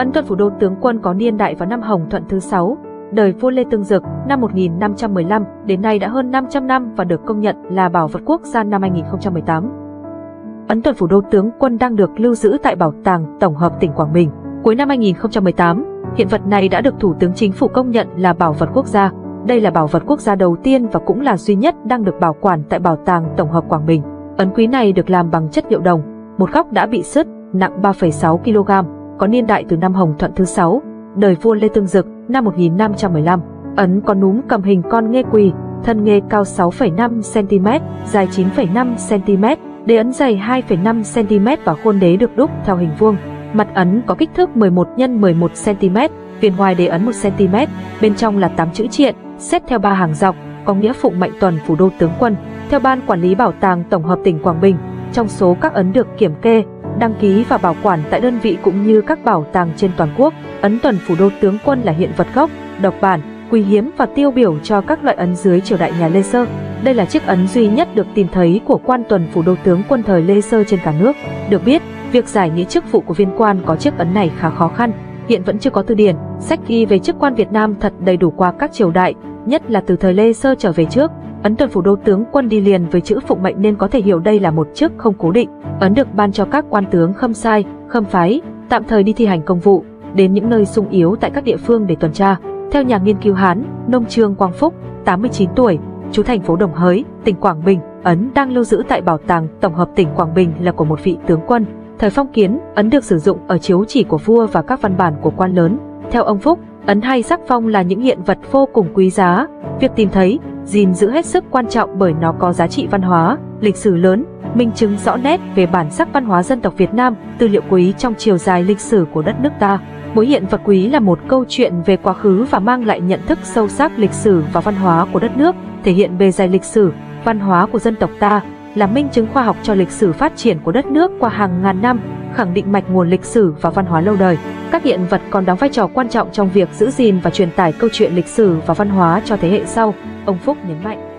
Ấn Tuần Phủ Đô tướng quân có niên đại vào năm Hồng Thuận thứ 6, đời vua Lê Tương Dực năm 1515 đến nay đã hơn 500 năm và được công nhận là bảo vật quốc gia năm 2018. Ấn Tuần Phủ Đô tướng quân đang được lưu giữ tại Bảo tàng Tổng hợp tỉnh Quảng Bình. Cuối năm 2018, hiện vật này đã được Thủ tướng Chính phủ công nhận là bảo vật quốc gia. Đây là bảo vật quốc gia đầu tiên và cũng là duy nhất đang được bảo quản tại Bảo tàng Tổng hợp Quảng Bình. Ấn quý này được làm bằng chất liệu đồng, một góc đã bị sứt, nặng 3,6 kg, có niên đại từ năm Hồng Thuận thứ 6, đời vua Lê Tương Dực, năm 1515. Ấn có núm cầm hình con nghê quỳ, thân nghê cao 6,5 cm, dài 9,5 cm, đế ấn dày 2,5 cm và khuôn đế được đúc theo hình vuông. Mặt ấn có kích thước 11 x 11 cm, viền ngoài đế ấn 1 cm, bên trong là 8 chữ triện, xếp theo ba hàng dọc, có nghĩa phụng mệnh tuần phủ đô tướng quân. Theo Ban Quản lý Bảo tàng Tổng hợp tỉnh Quảng Bình, trong số các ấn được kiểm kê, đăng ký và bảo quản tại đơn vị cũng như các bảo tàng trên toàn quốc, ấn tuần phủ đô tướng quân là hiện vật gốc, độc bản, quý hiếm và tiêu biểu cho các loại ấn dưới triều đại nhà Lê Sơ. Đây là chiếc ấn duy nhất được tìm thấy của quan tuần phủ đô tướng quân thời Lê Sơ trên cả nước. Được biết, việc giải nghĩa chức vụ của viên quan có chiếc ấn này khá khó khăn, hiện vẫn chưa có từ điển, sách ghi về chức quan Việt Nam thật đầy đủ qua các triều đại, nhất là từ thời Lê Sơ trở về trước. Ấn tuần phủ đô tướng quân đi liền với chữ phụng mệnh nên có thể hiểu đây là một chức không cố định. Ấn được ban cho các quan tướng khâm sai, khâm phái, tạm thời đi thi hành công vụ, đến những nơi sung yếu tại các địa phương để tuần tra. Theo nhà nghiên cứu Hán, Nông Trương Quang Phúc, 89 tuổi, chú thành phố Đồng Hới, tỉnh Quảng Bình, ấn đang lưu giữ tại Bảo tàng Tổng hợp tỉnh Quảng Bình là của một vị tướng quân. Thời phong kiến, ấn được sử dụng ở chiếu chỉ của vua và các văn bản của quan lớn. Theo ông Phúc, ấn hay sắc phong là những hiện vật vô cùng quý giá. Việc tìm thấy, gìn giữ hết sức quan trọng bởi nó có giá trị văn hóa, lịch sử lớn, minh chứng rõ nét về bản sắc văn hóa dân tộc Việt Nam, tư liệu quý trong chiều dài lịch sử của đất nước ta. Mỗi hiện vật quý là một câu chuyện về quá khứ và mang lại nhận thức sâu sắc lịch sử và văn hóa của đất nước, thể hiện bề dày lịch sử, văn hóa của dân tộc ta, là minh chứng khoa học cho lịch sử phát triển của đất nước qua hàng ngàn năm, khẳng định mạch nguồn lịch sử và văn hóa lâu đời. Các hiện vật còn đóng vai trò quan trọng trong việc giữ gìn và truyền tải câu chuyện lịch sử và văn hóa cho thế hệ sau, ông Phúc nhấn mạnh.